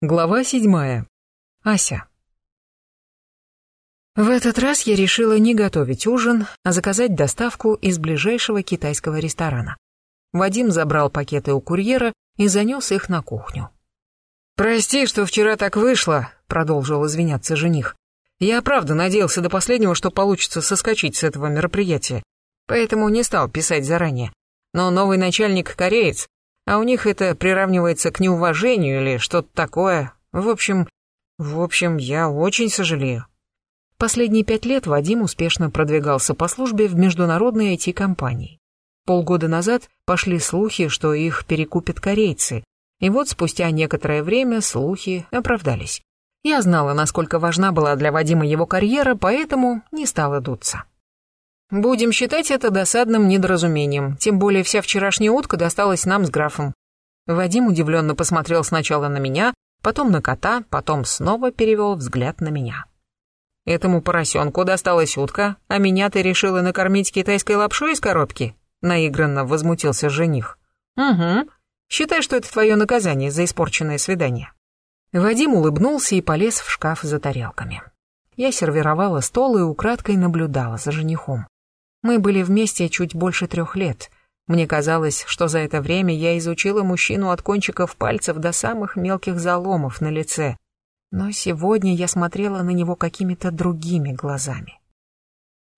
Глава седьмая. Ася. В этот раз я решила не готовить ужин, а заказать доставку из ближайшего китайского ресторана. Вадим забрал пакеты у курьера и занес их на кухню. «Прости, что вчера так вышло», — продолжил извиняться жених. «Я правда надеялся до последнего, что получится соскочить с этого мероприятия, поэтому не стал писать заранее. Но новый начальник кореец, а у них это приравнивается к неуважению или что-то такое. В общем, в общем, я очень сожалею. Последние пять лет Вадим успешно продвигался по службе в международной IT-компании. Полгода назад пошли слухи, что их перекупят корейцы, и вот спустя некоторое время слухи оправдались. Я знала, насколько важна была для Вадима его карьера, поэтому не стала дуться. Будем считать это досадным недоразумением, тем более вся вчерашняя утка досталась нам с графом. Вадим удивленно посмотрел сначала на меня, потом на кота, потом снова перевел взгляд на меня. Этому поросенку досталась утка, а меня ты решила накормить китайской лапшой из коробки? Наигранно возмутился жених. Угу. Считай, что это твое наказание за испорченное свидание. Вадим улыбнулся и полез в шкаф за тарелками. Я сервировала стол и украдкой наблюдала за женихом. Мы были вместе чуть больше трех лет. Мне казалось, что за это время я изучила мужчину от кончиков пальцев до самых мелких заломов на лице. Но сегодня я смотрела на него какими-то другими глазами.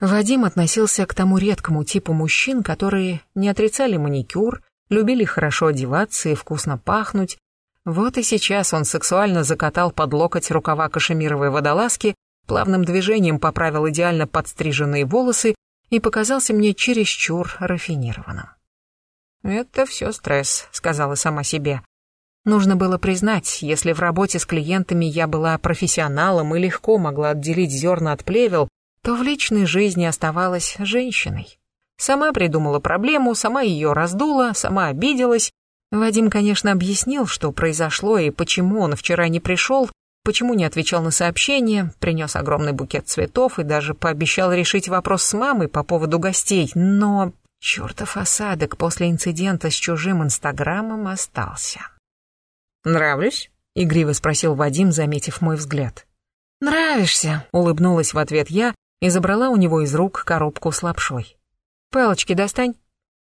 Вадим относился к тому редкому типу мужчин, которые не отрицали маникюр, любили хорошо одеваться и вкусно пахнуть. Вот и сейчас он сексуально закатал под локоть рукава кашемировой водолазки, плавным движением поправил идеально подстриженные волосы и показался мне чересчур рафинированным. «Это все стресс», — сказала сама себе. Нужно было признать, если в работе с клиентами я была профессионалом и легко могла отделить зерна от плевел, то в личной жизни оставалась женщиной. Сама придумала проблему, сама ее раздула, сама обиделась. Вадим, конечно, объяснил, что произошло и почему он вчера не пришел, почему не отвечал на сообщения, принес огромный букет цветов и даже пообещал решить вопрос с мамой по поводу гостей, но чертов осадок после инцидента с чужим инстаграмом остался. «Нравлюсь?» — игриво спросил Вадим, заметив мой взгляд. «Нравишься», — улыбнулась в ответ я и забрала у него из рук коробку с лапшой. «Палочки достань».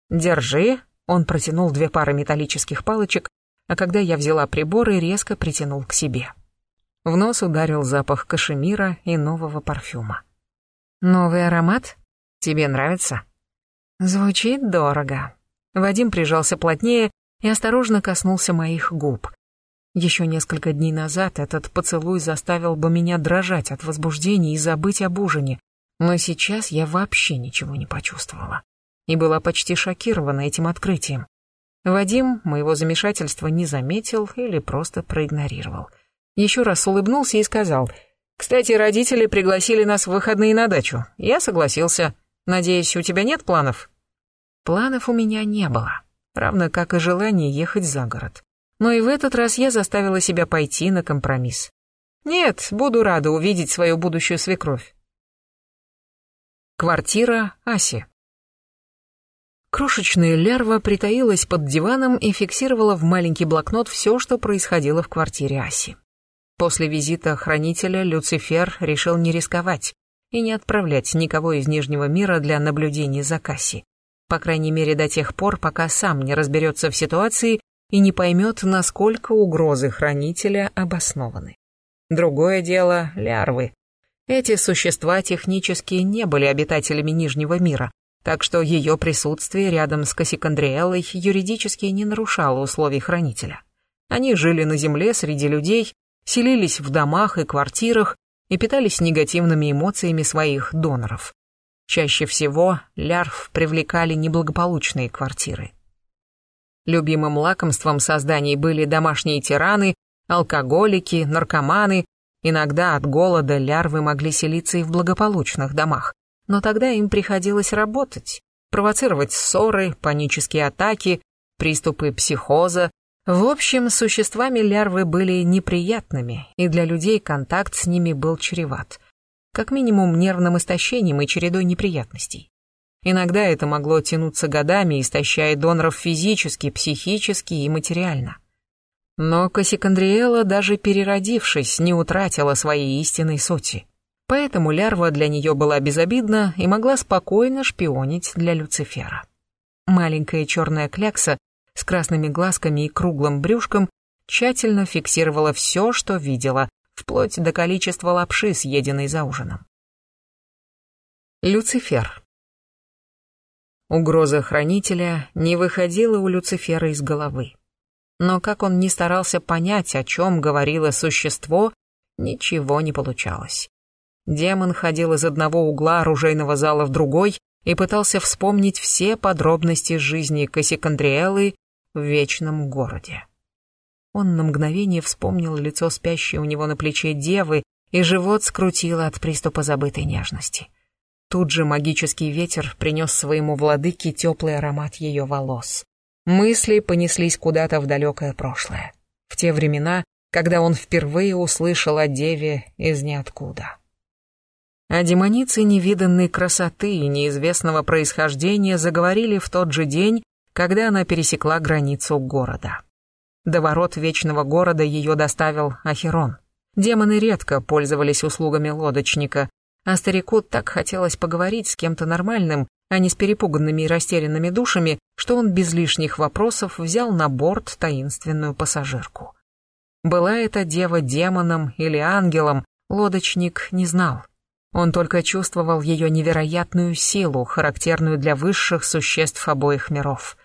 «Держи», — он протянул две пары металлических палочек, а когда я взяла приборы, резко притянул к себе. В нос ударил запах кашемира и нового парфюма. «Новый аромат? Тебе нравится?» «Звучит дорого». Вадим прижался плотнее и осторожно коснулся моих губ. Еще несколько дней назад этот поцелуй заставил бы меня дрожать от возбуждения и забыть об ужине, но сейчас я вообще ничего не почувствовала и была почти шокирована этим открытием. Вадим моего замешательства не заметил или просто проигнорировал — еще раз улыбнулся и сказал, «Кстати, родители пригласили нас в выходные на дачу. Я согласился. Надеюсь, у тебя нет планов?» Планов у меня не было, равно как и желание ехать за город. Но и в этот раз я заставила себя пойти на компромисс. Нет, буду рада увидеть свою будущую свекровь. Квартира Аси. Крошечная лярва притаилась под диваном и фиксировала в маленький блокнот все, что происходило в квартире Аси. После визита хранителя Люцифер решил не рисковать и не отправлять никого из Нижнего мира для наблюдений за Касси. По крайней мере, до тех пор, пока сам не разберется в ситуации и не поймет, насколько угрозы хранителя обоснованы. Другое дело — лярвы. Эти существа технически не были обитателями Нижнего мира, так что ее присутствие рядом с Кассикандриэлой юридически не нарушало условий хранителя. Они жили на Земле среди людей селились в домах и квартирах и питались негативными эмоциями своих доноров. Чаще всего лярв привлекали неблагополучные квартиры. Любимым лакомством созданий были домашние тираны, алкоголики, наркоманы. Иногда от голода лярвы могли селиться и в благополучных домах, но тогда им приходилось работать, провоцировать ссоры, панические атаки, приступы психоза, в общем, существами лярвы были неприятными, и для людей контакт с ними был чреват. Как минимум нервным истощением и чередой неприятностей. Иногда это могло тянуться годами, истощая доноров физически, психически и материально. Но Кассикандриэла, даже переродившись, не утратила своей истинной сути. Поэтому лярва для нее была безобидна и могла спокойно шпионить для Люцифера. Маленькая черная клякса с красными глазками и круглым брюшком тщательно фиксировала все, что видела, вплоть до количества лапши, съеденной за ужином. Люцифер. Угроза хранителя не выходила у Люцифера из головы. Но как он не старался понять, о чем говорило существо, ничего не получалось. Демон ходил из одного угла оружейного зала в другой и пытался вспомнить все подробности жизни Кассикандриэлы в Вечном Городе. Он на мгновение вспомнил лицо спящей у него на плече девы, и живот скрутило от приступа забытой нежности. Тут же магический ветер принес своему владыке теплый аромат ее волос. Мысли понеслись куда-то в далекое прошлое, в те времена, когда он впервые услышал о деве из ниоткуда. А демоницы невиданной красоты и неизвестного происхождения заговорили в тот же день, когда она пересекла границу города. До ворот Вечного Города ее доставил Ахерон. Демоны редко пользовались услугами лодочника, а старику так хотелось поговорить с кем-то нормальным, а не с перепуганными и растерянными душами, что он без лишних вопросов взял на борт таинственную пассажирку. Была эта дева демоном или ангелом, лодочник не знал. Он только чувствовал ее невероятную силу, характерную для высших существ обоих миров.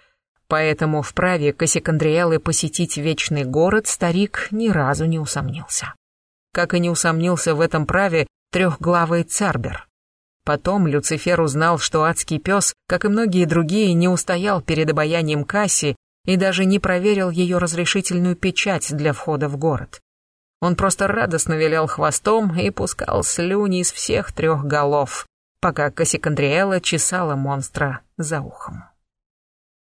Поэтому в праве Кассикандриэлы посетить вечный город старик ни разу не усомнился. Как и не усомнился в этом праве трехглавый Цербер. Потом Люцифер узнал, что адский пес, как и многие другие, не устоял перед обаянием Касси и даже не проверил ее разрешительную печать для входа в город. Он просто радостно вилял хвостом и пускал слюни из всех трех голов, пока Кассикандриэла чесала монстра за ухом.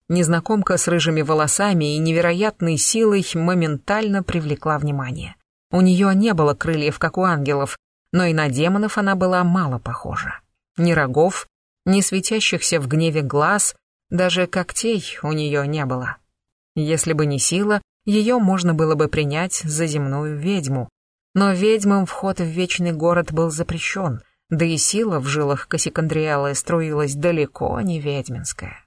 Незнакомка с рыжими волосами и невероятной силой моментально привлекла внимание. У нее не было крыльев, как у ангелов, но и на демонов она была мало похожа. Ни рогов, ни светящихся в гневе глаз, даже когтей у нее не было. Если бы не сила, ее можно было бы принять за земную ведьму. Но ведьмам вход в вечный город был запрещен, да и сила в жилах Кассикандриалы струилась далеко не ведьминская.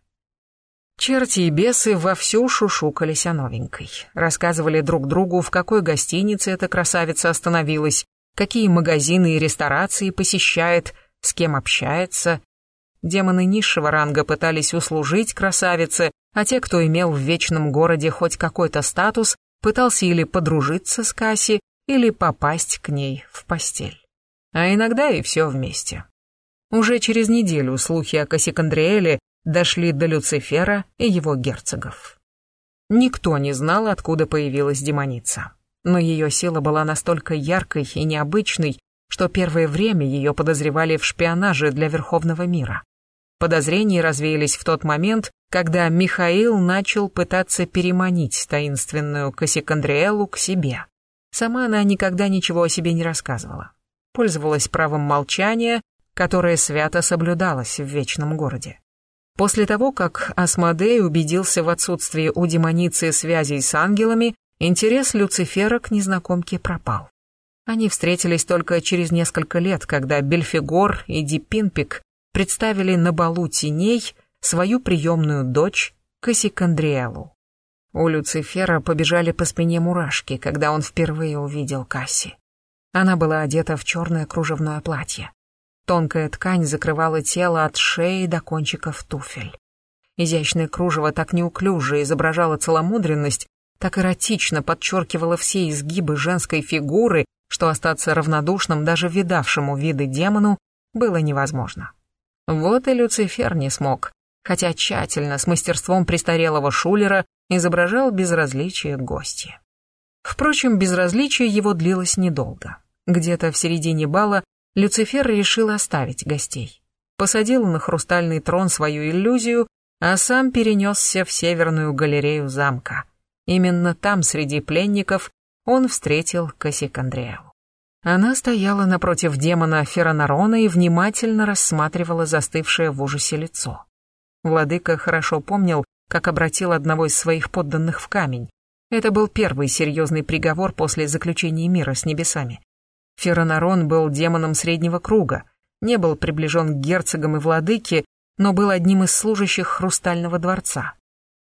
Черти и бесы вовсю шушукались о новенькой, рассказывали друг другу, в какой гостинице эта красавица остановилась, какие магазины и ресторации посещает, с кем общается. Демоны низшего ранга пытались услужить красавице, а те, кто имел в вечном городе хоть какой-то статус, пытался или подружиться с Касси, или попасть к ней в постель. А иногда и все вместе. Уже через неделю слухи о Кассикандриэле дошли до Люцифера и его герцогов. Никто не знал, откуда появилась демоница но ее сила была настолько яркой и необычной, что первое время ее подозревали в шпионаже для Верховного мира. Подозрения развеялись в тот момент, когда Михаил начал пытаться переманить таинственную Кассикандриэлу к себе. Сама она никогда ничего о себе не рассказывала. Пользовалась правом молчания, которое свято соблюдалось в Вечном Городе. После того, как Асмодей убедился в отсутствии у демоницы связей с ангелами, Интерес Люцифера к незнакомке пропал. Они встретились только через несколько лет, когда Бельфигор и Дипинпик представили на балу теней свою приемную дочь Кассикандриэлу. У Люцифера побежали по спине мурашки, когда он впервые увидел Касси. Она была одета в черное кружевное платье. Тонкая ткань закрывала тело от шеи до кончиков туфель. Изящное кружево так неуклюже изображало целомудренность, так эротично подчеркивала все изгибы женской фигуры, что остаться равнодушным даже видавшему виды демону было невозможно. Вот и Люцифер не смог, хотя тщательно, с мастерством престарелого шулера, изображал безразличие гостя. Впрочем, безразличие его длилось недолго. Где-то в середине бала Люцифер решил оставить гостей. Посадил на хрустальный трон свою иллюзию, а сам перенесся в северную галерею замка — Именно там, среди пленников, он встретил Кассикандрееву. Она стояла напротив демона Феронарона и внимательно рассматривала застывшее в ужасе лицо. Владыка хорошо помнил, как обратил одного из своих подданных в камень. Это был первый серьезный приговор после заключения мира с небесами. Феронарон был демоном среднего круга, не был приближен к герцогам и владыке, но был одним из служащих Хрустального дворца.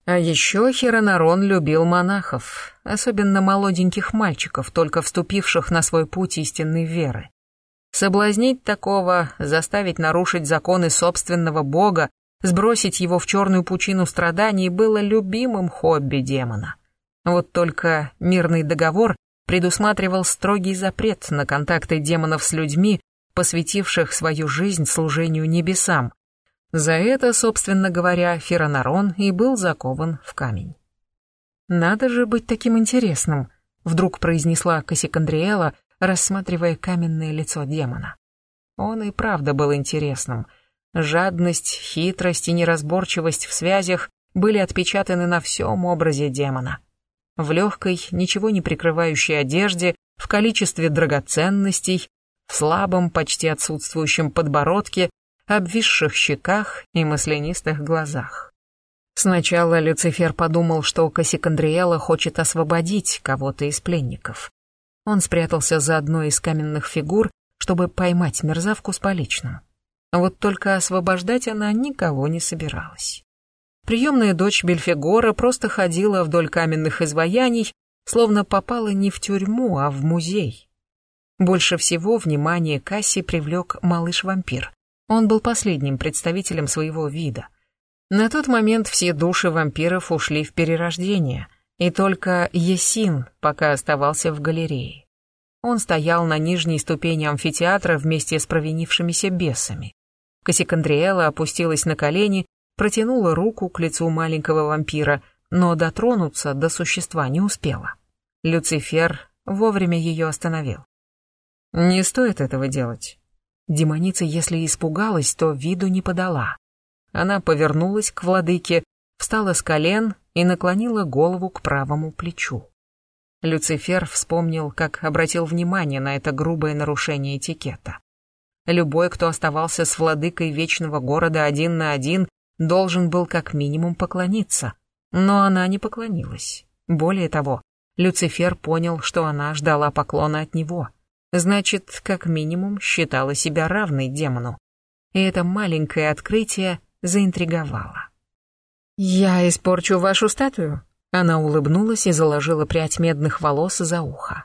А еще Херонарон любил монахов, особенно молоденьких мальчиков, только вступивших на свой путь истинной веры. Соблазнить такого, заставить нарушить законы собственного бога, сбросить его в черную пучину страданий было любимым хобби демона. Вот только мирный договор предусматривал строгий запрет на контакты демонов с людьми, посвятивших свою жизнь служению небесам. За это, собственно говоря, Феронарон и был закован в камень. «Надо же быть таким интересным», — вдруг произнесла Кассикандриэла, рассматривая каменное лицо демона. Он и правда был интересным. Жадность, хитрость и неразборчивость в связях были отпечатаны на всем образе демона. В легкой, ничего не прикрывающей одежде, в количестве драгоценностей, в слабом, почти отсутствующем подбородке, обвисших щеках и маслянистых глазах. Сначала Люцифер подумал, что Кассикандриэла хочет освободить кого-то из пленников. Он спрятался за одной из каменных фигур, чтобы поймать мерзавку с поличным. Вот только освобождать она никого не собиралась. Приемная дочь Бельфигора просто ходила вдоль каменных изваяний, словно попала не в тюрьму, а в музей. Больше всего внимание Касси привлек малыш-вампир. Он был последним представителем своего вида. На тот момент все души вампиров ушли в перерождение — и только Есин пока оставался в галерее. Он стоял на нижней ступени амфитеатра вместе с провинившимися бесами. Кассикандриэла опустилась на колени, протянула руку к лицу маленького вампира, но дотронуться до существа не успела. Люцифер вовремя ее остановил. «Не стоит этого делать». Демоница, если испугалась, то виду не подала. Она повернулась к владыке, встала с колен и наклонила голову к правому плечу. Люцифер вспомнил, как обратил внимание на это грубое нарушение этикета. Любой, кто оставался с владыкой вечного города один на один, должен был как минимум поклониться. Но она не поклонилась. Более того, Люцифер понял, что она ждала поклона от него. Значит, как минимум считала себя равной демону. И это маленькое открытие заинтриговало. «Я испорчу вашу статую?» Она улыбнулась и заложила прядь медных волос за ухо.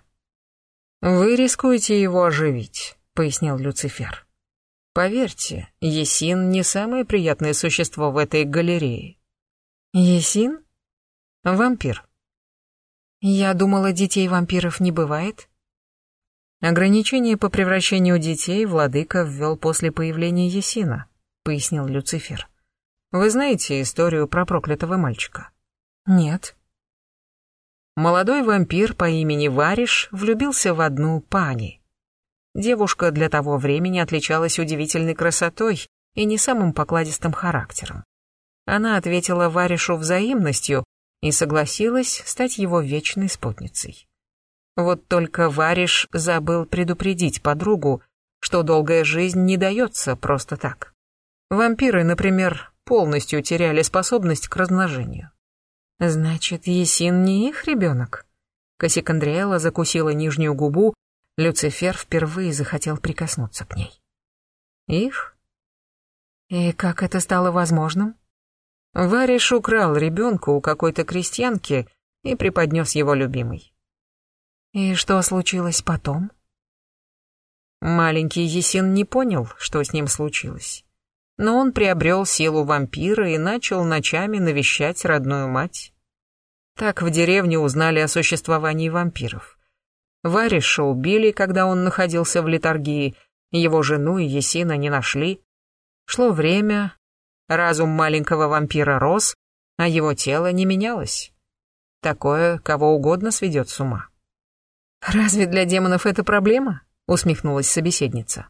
«Вы рискуете его оживить», — пояснил Люцифер. «Поверьте, Есин не самое приятное существо в этой галерее». «Есин?» «Вампир». «Я думала, детей вампиров не бывает». «Ограничение по превращению детей владыка ввел после появления Есина», — пояснил Люцифер. Вы знаете историю про проклятого мальчика? Нет. Молодой вампир по имени Вариш влюбился в одну пани. Девушка для того времени отличалась удивительной красотой и не самым покладистым характером. Она ответила Варишу взаимностью и согласилась стать его вечной спутницей. Вот только Вариш забыл предупредить подругу, что долгая жизнь не дается просто так. Вампиры, например, полностью теряли способность к размножению. Значит, Есин не их ребенок? Кассикандриэла закусила нижнюю губу, Люцифер впервые захотел прикоснуться к ней. Их? И как это стало возможным? Вариш украл ребенка у какой-то крестьянки и преподнес его любимой. И что случилось потом? Маленький Есин не понял, что с ним случилось но он приобрел силу вампира и начал ночами навещать родную мать. Так в деревне узнали о существовании вампиров. Вариша убили, когда он находился в литургии, его жену и Есина не нашли. Шло время, разум маленького вампира рос, а его тело не менялось. Такое кого угодно сведет с ума. «Разве для демонов это проблема?» — усмехнулась собеседница.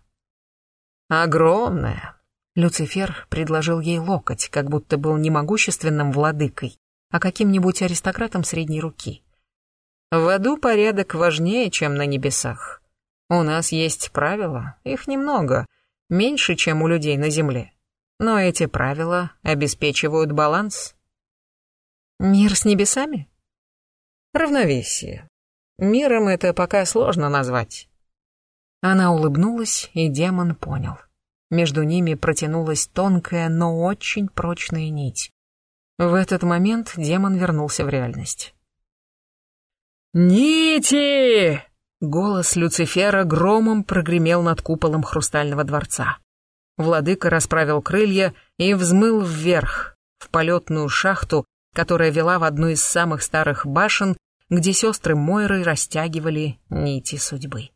«Огромная», Люцифер предложил ей локоть, как будто был не могущественным владыкой, а каким-нибудь аристократом средней руки. В аду порядок важнее, чем на небесах. У нас есть правила, их немного, меньше, чем у людей на земле. Но эти правила обеспечивают баланс. Мир с небесами? Равновесие. Миром это пока сложно назвать. Она улыбнулась, и демон понял. Между ними протянулась тонкая, но очень прочная нить. В этот момент демон вернулся в реальность. «Нити!» Голос Люцифера громом прогремел над куполом хрустального дворца. Владыка расправил крылья и взмыл вверх, в полетную шахту, которая вела в одну из самых старых башен, где сестры Мойры растягивали нити судьбы.